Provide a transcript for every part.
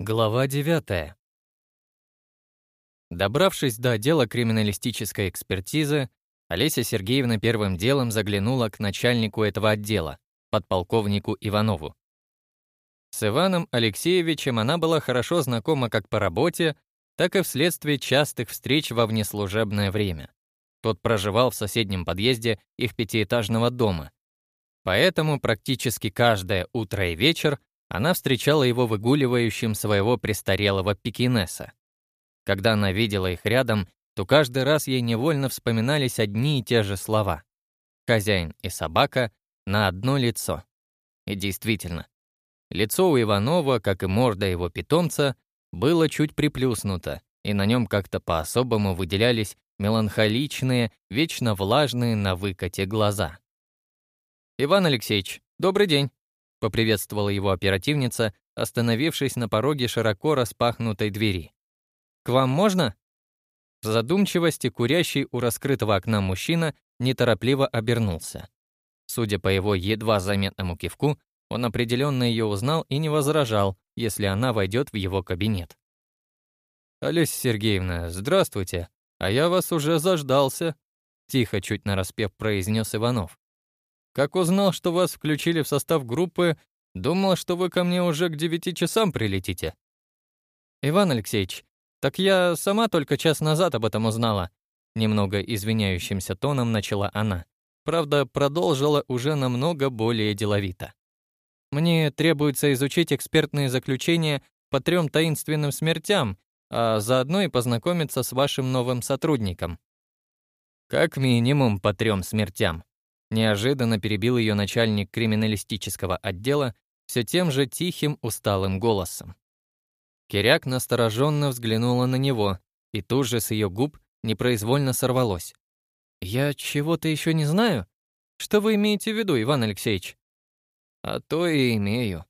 Глава 9. Добравшись до отдела криминалистической экспертизы, Олеся Сергеевна первым делом заглянула к начальнику этого отдела, подполковнику Иванову. С Иваном Алексеевичем она была хорошо знакома как по работе, так и вследствие частых встреч во внеслужебное время. Тот проживал в соседнем подъезде их пятиэтажного дома. Поэтому практически каждое утро и вечер она встречала его выгуливающим своего престарелого пекинеса. Когда она видела их рядом, то каждый раз ей невольно вспоминались одни и те же слова. Хозяин и собака на одно лицо. И действительно, лицо у Иванова, как и морда его питомца, было чуть приплюснуто, и на нем как-то по-особому выделялись меланхоличные, вечно влажные на выкате глаза. «Иван Алексеевич, добрый день!» — поприветствовала его оперативница, остановившись на пороге широко распахнутой двери. «К вам можно?» В задумчивости курящий у раскрытого окна мужчина неторопливо обернулся. Судя по его едва заметному кивку, он определенно ее узнал и не возражал, если она войдет в его кабинет. «Олеся Сергеевна, здравствуйте, а я вас уже заждался», — тихо, чуть нараспев произнес Иванов. Как узнал, что вас включили в состав группы, думал, что вы ко мне уже к девяти часам прилетите. Иван Алексеевич, так я сама только час назад об этом узнала. Немного извиняющимся тоном начала она. Правда, продолжила уже намного более деловито. Мне требуется изучить экспертные заключения по трем таинственным смертям, а заодно и познакомиться с вашим новым сотрудником. Как минимум по трем смертям, Неожиданно перебил ее начальник криминалистического отдела все тем же тихим, усталым голосом. Киряк настороженно взглянула на него, и тут же с ее губ непроизвольно сорвалось. «Я чего-то еще не знаю? Что вы имеете в виду, Иван Алексеевич?» «А то и имею.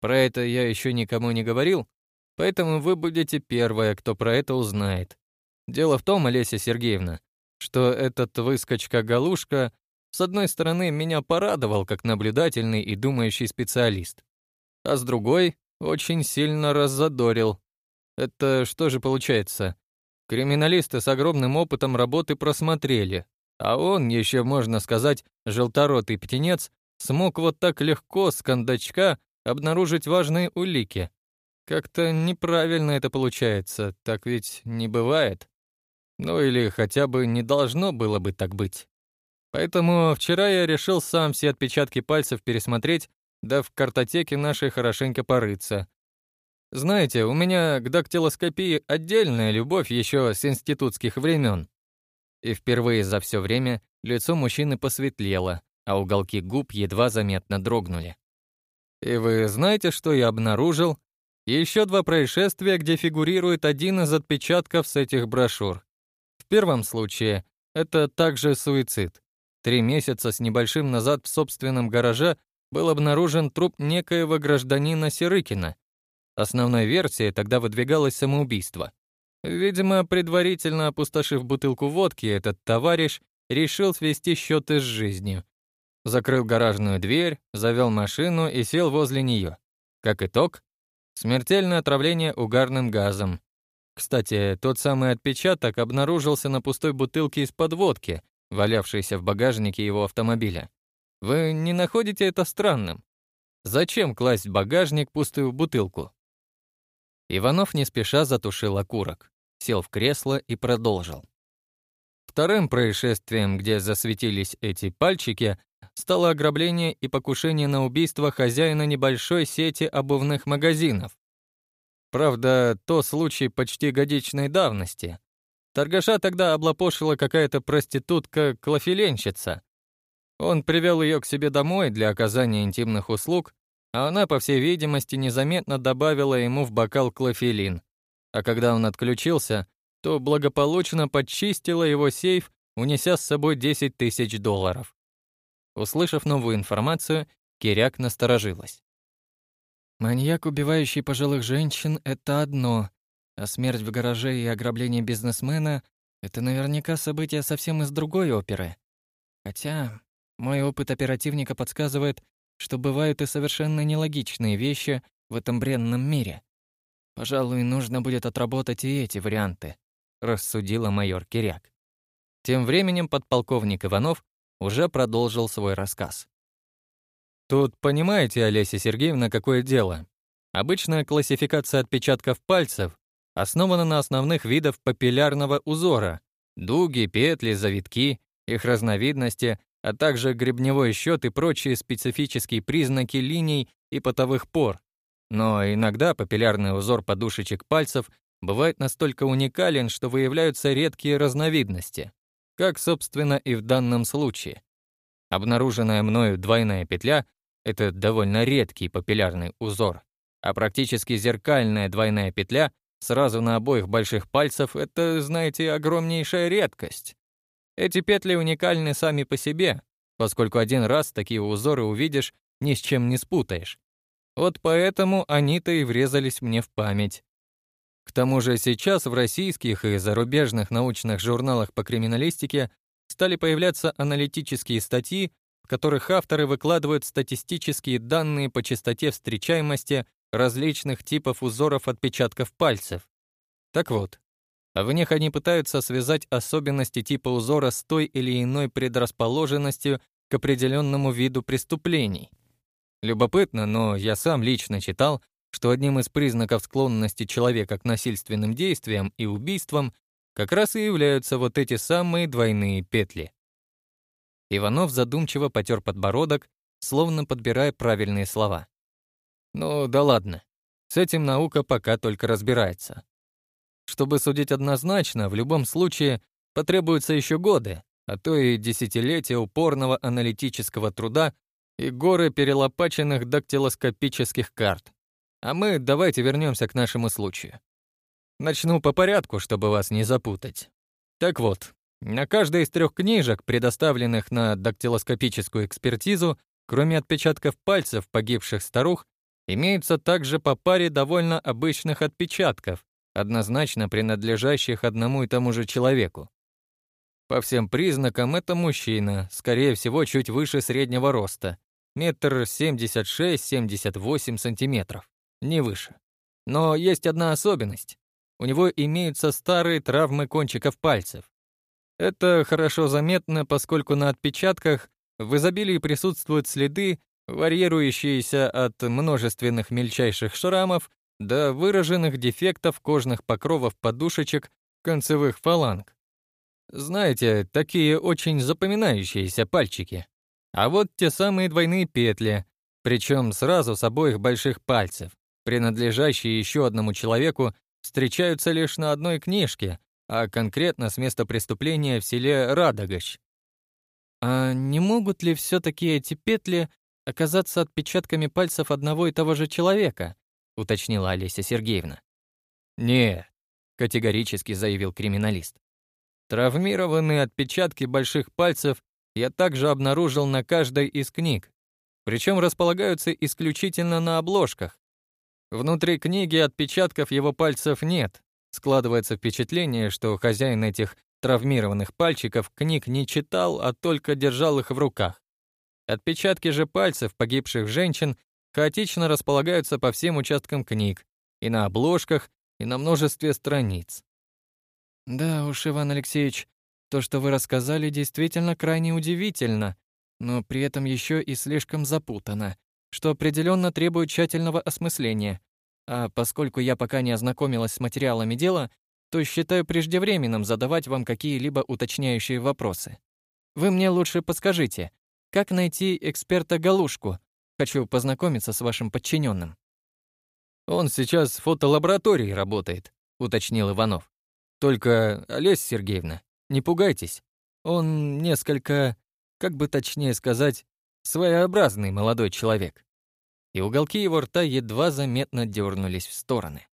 Про это я еще никому не говорил, поэтому вы будете первая, кто про это узнает. Дело в том, Олеся Сергеевна, что этот выскочка-галушка с одной стороны, меня порадовал как наблюдательный и думающий специалист, а с другой — очень сильно раззадорил. Это что же получается? Криминалисты с огромным опытом работы просмотрели, а он, еще можно сказать, желторотый птенец, смог вот так легко с кондачка обнаружить важные улики. Как-то неправильно это получается, так ведь не бывает. Ну или хотя бы не должно было бы так быть. Поэтому вчера я решил сам все отпечатки пальцев пересмотреть, да в картотеке нашей хорошенько порыться. Знаете, у меня к дактилоскопии отдельная любовь еще с институтских времен. И впервые за все время лицо мужчины посветлело, а уголки губ едва заметно дрогнули. И вы знаете, что я обнаружил? Еще два происшествия, где фигурирует один из отпечатков с этих брошюр. В первом случае это также суицид. Три месяца с небольшим назад в собственном гараже был обнаружен труп некоего гражданина Сирыкина. Основной версией тогда выдвигалось самоубийство. Видимо, предварительно опустошив бутылку водки, этот товарищ решил свести счеты с жизнью. Закрыл гаражную дверь, завел машину и сел возле нее. Как итог, смертельное отравление угарным газом. Кстати, тот самый отпечаток обнаружился на пустой бутылке из-под водки, валявшийся в багажнике его автомобиля. Вы не находите это странным? Зачем класть в багажник пустую бутылку? Иванов не спеша затушил окурок, сел в кресло и продолжил. Вторым происшествием, где засветились эти пальчики, стало ограбление и покушение на убийство хозяина небольшой сети обувных магазинов. Правда, то случай почти годичной давности. Торгаша тогда облапошила какая-то проститутка-клофеленщица. Он привел ее к себе домой для оказания интимных услуг, а она, по всей видимости, незаметно добавила ему в бокал клофелин. А когда он отключился, то благополучно подчистила его сейф, унеся с собой 10 тысяч долларов. Услышав новую информацию, Киряк насторожилась. «Маньяк, убивающий пожилых женщин, — это одно, а смерть в гараже и ограбление бизнесмена — это наверняка события совсем из другой оперы. Хотя мой опыт оперативника подсказывает, что бывают и совершенно нелогичные вещи в этом бренном мире. Пожалуй, нужно будет отработать и эти варианты, рассудила майор Киряк. Тем временем подполковник Иванов уже продолжил свой рассказ. Тут понимаете, Олеся Сергеевна, какое дело? Обычная классификация отпечатков пальцев основана на основных видах папиллярного узора – дуги, петли, завитки, их разновидности, а также гребневой счет и прочие специфические признаки линий и потовых пор. Но иногда папиллярный узор подушечек пальцев бывает настолько уникален, что выявляются редкие разновидности, как, собственно, и в данном случае. Обнаруженная мною двойная петля — это довольно редкий папиллярный узор, а практически зеркальная двойная петля сразу на обоих больших пальцев — это, знаете, огромнейшая редкость. Эти петли уникальны сами по себе, поскольку один раз такие узоры увидишь, ни с чем не спутаешь. Вот поэтому они-то и врезались мне в память. К тому же сейчас в российских и зарубежных научных журналах по криминалистике стали появляться аналитические статьи, в которых авторы выкладывают статистические данные по частоте встречаемости различных типов узоров отпечатков пальцев. Так вот, в них они пытаются связать особенности типа узора с той или иной предрасположенностью к определенному виду преступлений. Любопытно, но я сам лично читал, что одним из признаков склонности человека к насильственным действиям и убийствам как раз и являются вот эти самые двойные петли. Иванов задумчиво потер подбородок, словно подбирая правильные слова. Ну да ладно, с этим наука пока только разбирается. Чтобы судить однозначно, в любом случае потребуются еще годы, а то и десятилетия упорного аналитического труда и горы перелопаченных дактилоскопических карт. А мы давайте вернемся к нашему случаю. Начну по порядку, чтобы вас не запутать. Так вот, на каждой из трех книжек, предоставленных на дактилоскопическую экспертизу, кроме отпечатков пальцев погибших старух, имеются также по паре довольно обычных отпечатков, однозначно принадлежащих одному и тому же человеку. По всем признакам это мужчина, скорее всего, чуть выше среднего роста, метр семьдесят шесть-семьдесят восемь сантиметров, не выше. Но есть одна особенность. У него имеются старые травмы кончиков пальцев. Это хорошо заметно, поскольку на отпечатках в изобилии присутствуют следы, варьирующиеся от множественных мельчайших шрамов до выраженных дефектов кожных покровов подушечек концевых фаланг. Знаете, такие очень запоминающиеся пальчики. А вот те самые двойные петли, причем сразу с обоих больших пальцев, принадлежащие еще одному человеку, встречаются лишь на одной книжке, а конкретно с места преступления в селе Радогач. А не могут ли все таки эти петли оказаться отпечатками пальцев одного и того же человека, уточнила Олеся Сергеевна. Нет, категорически заявил криминалист. Травмированные отпечатки больших пальцев я также обнаружил на каждой из книг, причем располагаются исключительно на обложках. Внутри книги отпечатков его пальцев нет. Складывается впечатление, что хозяин этих травмированных пальчиков книг не читал, а только держал их в руках. Отпечатки же пальцев погибших женщин хаотично располагаются по всем участкам книг, и на обложках, и на множестве страниц. Да уж, Иван Алексеевич, то, что вы рассказали, действительно крайне удивительно, но при этом еще и слишком запутано, что определенно требует тщательного осмысления. А поскольку я пока не ознакомилась с материалами дела, то считаю преждевременным задавать вам какие-либо уточняющие вопросы. Вы мне лучше подскажите, как найти эксперта Галушку? Хочу познакомиться с вашим подчиненным. Он сейчас в фотолаборатории работает, уточнил Иванов. Только, Олесь Сергеевна, не пугайтесь. Он несколько, как бы точнее сказать, своеобразный молодой человек. И уголки его рта едва заметно дернулись в стороны.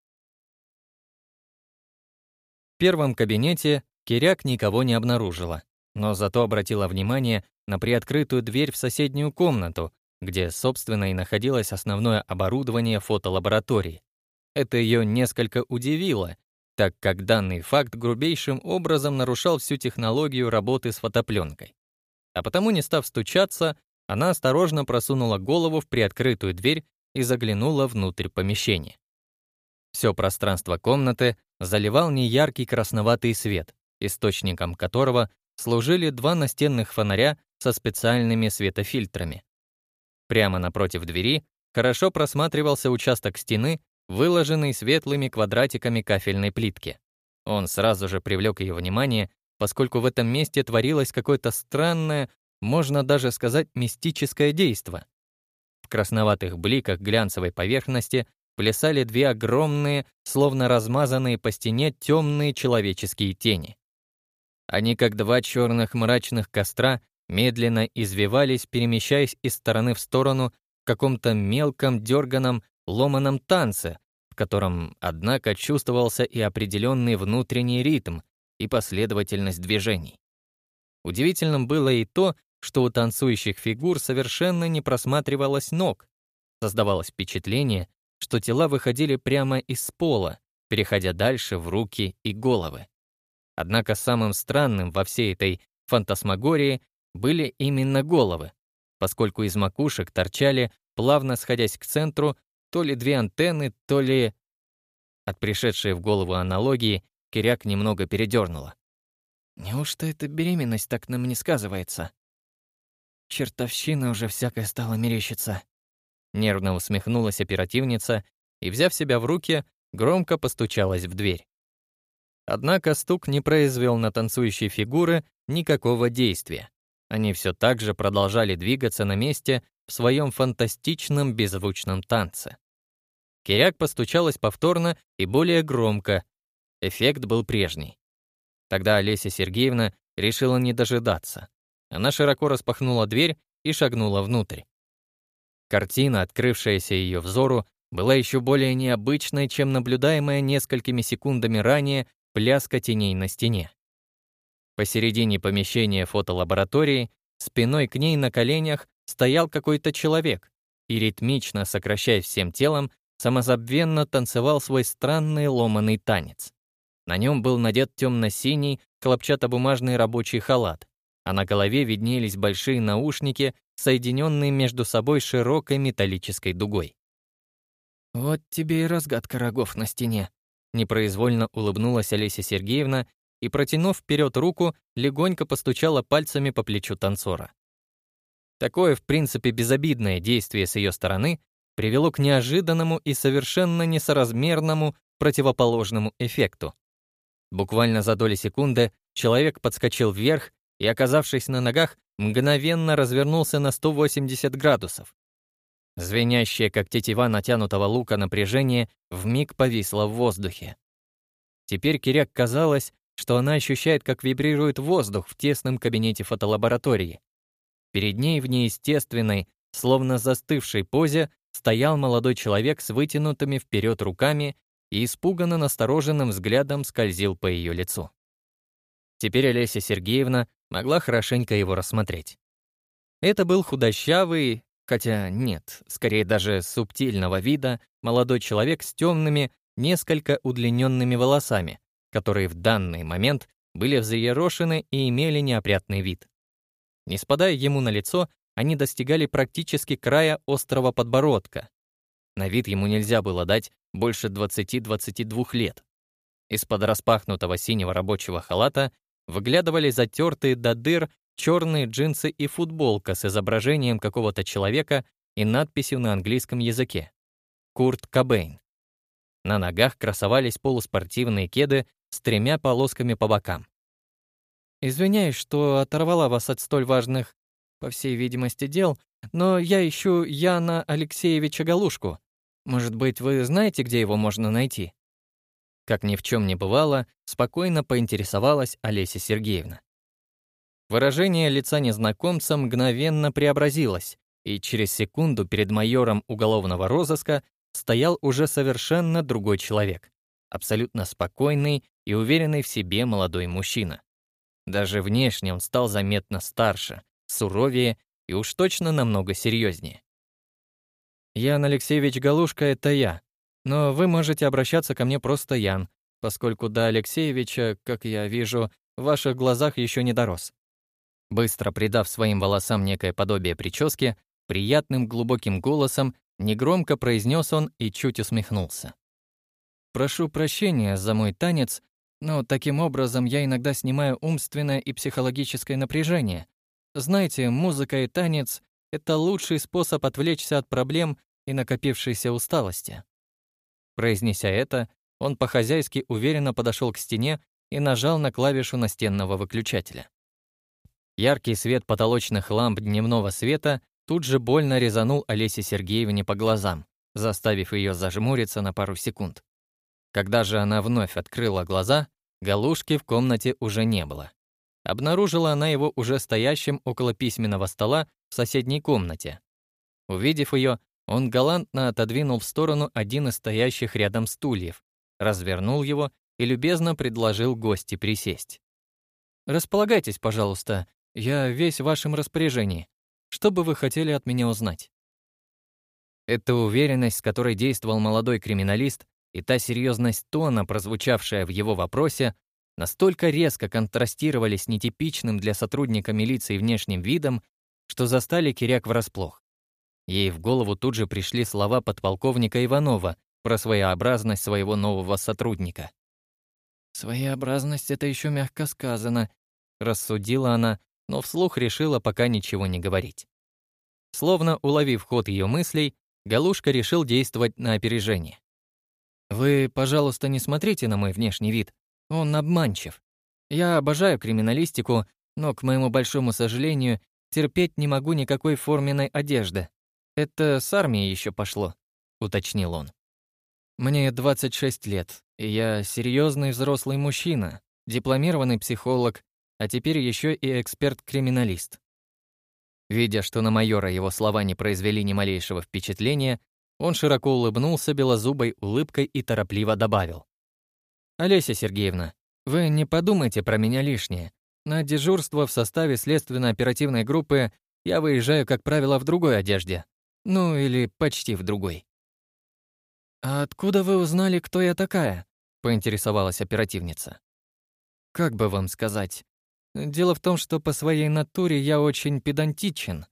В первом кабинете Киряк никого не обнаружила, но зато обратила внимание на приоткрытую дверь в соседнюю комнату, где, собственно, и находилось основное оборудование фотолаборатории. Это ее несколько удивило, так как данный факт грубейшим образом нарушал всю технологию работы с фотопленкой. А потому, не став стучаться, она осторожно просунула голову в приоткрытую дверь и заглянула внутрь помещения. Все пространство комнаты заливал неяркий красноватый свет, источником которого служили два настенных фонаря со специальными светофильтрами. Прямо напротив двери хорошо просматривался участок стены, выложенный светлыми квадратиками кафельной плитки. Он сразу же привлек ее внимание, поскольку в этом месте творилось какое-то странное, можно даже сказать, мистическое действо. В красноватых бликах глянцевой поверхности плясали две огромные, словно размазанные по стене темные человеческие тени. Они, как два черных мрачных костра, медленно извивались, перемещаясь из стороны в сторону в каком-то мелком, дерганом, ломаном танце, в котором, однако, чувствовался и определенный внутренний ритм и последовательность движений. Удивительным было и то, что у танцующих фигур совершенно не просматривалось ног. Создавалось впечатление, что тела выходили прямо из пола, переходя дальше в руки и головы. Однако самым странным во всей этой фантасмагории были именно головы, поскольку из макушек торчали, плавно сходясь к центру, то ли две антенны, то ли... От пришедшей в голову аналогии Киряк немного передернула. «Неужто эта беременность так на мне сказывается?» «Чертовщина уже всякая стала мерещиться», — нервно усмехнулась оперативница и, взяв себя в руки, громко постучалась в дверь. Однако стук не произвел на танцующие фигуры никакого действия. Они все так же продолжали двигаться на месте в своем фантастичном беззвучном танце. Киряк постучалась повторно и более громко. Эффект был прежний. Тогда Олеся Сергеевна решила не дожидаться. Она широко распахнула дверь и шагнула внутрь. Картина, открывшаяся ее взору, была еще более необычной, чем наблюдаемая несколькими секундами ранее пляска теней на стене. Посередине помещения фотолаборатории, спиной к ней на коленях, стоял какой-то человек и, ритмично сокращая всем телом, самозабвенно танцевал свой странный ломаный танец. На нем был надет темно-синий, хлопчатобумажный рабочий халат, а на голове виднелись большие наушники, соединенные между собой широкой металлической дугой. «Вот тебе и разгадка рогов на стене», — непроизвольно улыбнулась Олеся Сергеевна и, протянув вперед руку, легонько постучала пальцами по плечу танцора. Такое, в принципе, безобидное действие с ее стороны привело к неожиданному и совершенно несоразмерному противоположному эффекту. Буквально за доли секунды человек подскочил вверх и, оказавшись на ногах, мгновенно развернулся на 180 градусов. Звенящее, как тетива натянутого лука напряжение, вмиг повисло в воздухе. Теперь Киряк казалось, что она ощущает, как вибрирует воздух в тесном кабинете фотолаборатории. Перед ней в неестественной, словно застывшей позе, стоял молодой человек с вытянутыми вперед руками и испуганно настороженным взглядом скользил по ее лицу. Теперь Олеся Сергеевна могла хорошенько его рассмотреть. Это был худощавый, хотя нет, скорее даже субтильного вида, молодой человек с темными, несколько удлиненными волосами, которые в данный момент были взъерошены и имели неопрятный вид. Не спадая ему на лицо, они достигали практически края острого подбородка. На вид ему нельзя было дать больше 20-22 лет. Из-под распахнутого синего рабочего халата выглядывали затертые до дыр черные джинсы и футболка с изображением какого-то человека и надписью на английском языке. Курт Кобейн. На ногах красовались полуспортивные кеды с тремя полосками по бокам. «Извиняюсь, что оторвала вас от столь важных, по всей видимости, дел, но я ищу Яна Алексеевича Галушку. Может быть, вы знаете, где его можно найти?» Как ни в чем не бывало, спокойно поинтересовалась Олеся Сергеевна. Выражение лица незнакомца мгновенно преобразилось, и через секунду перед майором уголовного розыска стоял уже совершенно другой человек абсолютно спокойный и уверенный в себе молодой мужчина. Даже внешне он стал заметно старше, суровее и уж точно намного серьезнее. «Ян Алексеевич Галушка — это я, но вы можете обращаться ко мне просто Ян, поскольку до Алексеевича, как я вижу, в ваших глазах еще не дорос». Быстро придав своим волосам некое подобие прически, приятным глубоким голосом негромко произнес он и чуть усмехнулся. Прошу прощения за мой танец, но таким образом я иногда снимаю умственное и психологическое напряжение. Знаете, музыка и танец — это лучший способ отвлечься от проблем и накопившейся усталости. Произнеся это, он по-хозяйски уверенно подошел к стене и нажал на клавишу настенного выключателя. Яркий свет потолочных ламп дневного света тут же больно резанул Олесе Сергеевне по глазам, заставив ее зажмуриться на пару секунд. Когда же она вновь открыла глаза, галушки в комнате уже не было. Обнаружила она его уже стоящим около письменного стола в соседней комнате. Увидев ее, он галантно отодвинул в сторону один из стоящих рядом стульев, развернул его и любезно предложил гости присесть. «Располагайтесь, пожалуйста, я весь в вашем распоряжении. Что бы вы хотели от меня узнать?» Эта уверенность, с которой действовал молодой криминалист, и та серьезность тона, прозвучавшая в его вопросе, настолько резко контрастировали с нетипичным для сотрудника милиции внешним видом, что застали Киряк врасплох. Ей в голову тут же пришли слова подполковника Иванова про своеобразность своего нового сотрудника. «Своеобразность — это еще мягко сказано», — рассудила она, но вслух решила пока ничего не говорить. Словно уловив ход ее мыслей, Галушка решил действовать на опережение. Вы, пожалуйста, не смотрите на мой внешний вид. Он обманчив. Я обожаю криминалистику, но, к моему большому сожалению, терпеть не могу никакой форменной одежды. Это с армии еще пошло», — уточнил он. «Мне 26 лет, и я серьезный взрослый мужчина, дипломированный психолог, а теперь еще и эксперт-криминалист». Видя, что на майора его слова не произвели ни малейшего впечатления, он широко улыбнулся белозубой улыбкой и торопливо добавил. «Олеся Сергеевна, вы не подумайте про меня лишнее. На дежурство в составе следственно-оперативной группы я выезжаю, как правило, в другой одежде. Ну, или почти в другой». «А откуда вы узнали, кто я такая?» — поинтересовалась оперативница. «Как бы вам сказать? Дело в том, что по своей натуре я очень педантичен.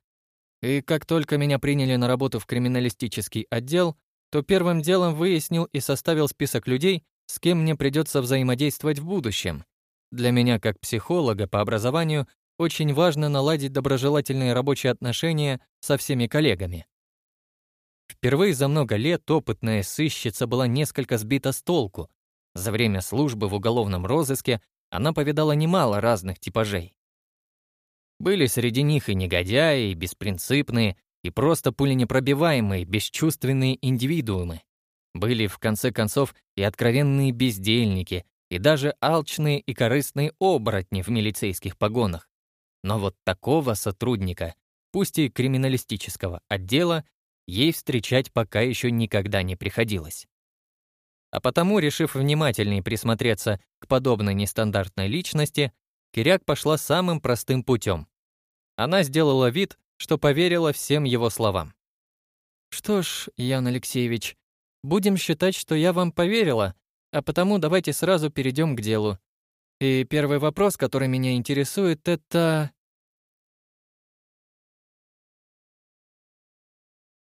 И как только меня приняли на работу в криминалистический отдел, то первым делом выяснил и составил список людей, с кем мне придется взаимодействовать в будущем. Для меня, как психолога по образованию, очень важно наладить доброжелательные рабочие отношения со всеми коллегами. Впервые за много лет опытная сыщица была несколько сбита с толку. За время службы в уголовном розыске она повидала немало разных типажей. Были среди них и негодяи, и беспринципные, и просто пуленепробиваемые, бесчувственные индивидуумы. Были, в конце концов, и откровенные бездельники, и даже алчные и корыстные оборотни в милицейских погонах. Но вот такого сотрудника, пусть и криминалистического отдела, ей встречать пока еще никогда не приходилось. А потому, решив внимательнее присмотреться к подобной нестандартной личности, Киряк пошла самым простым путем. Она сделала вид, что поверила всем его словам. «Что ж, Ян Алексеевич, будем считать, что я вам поверила, а потому давайте сразу перейдем к делу. И первый вопрос, который меня интересует, это...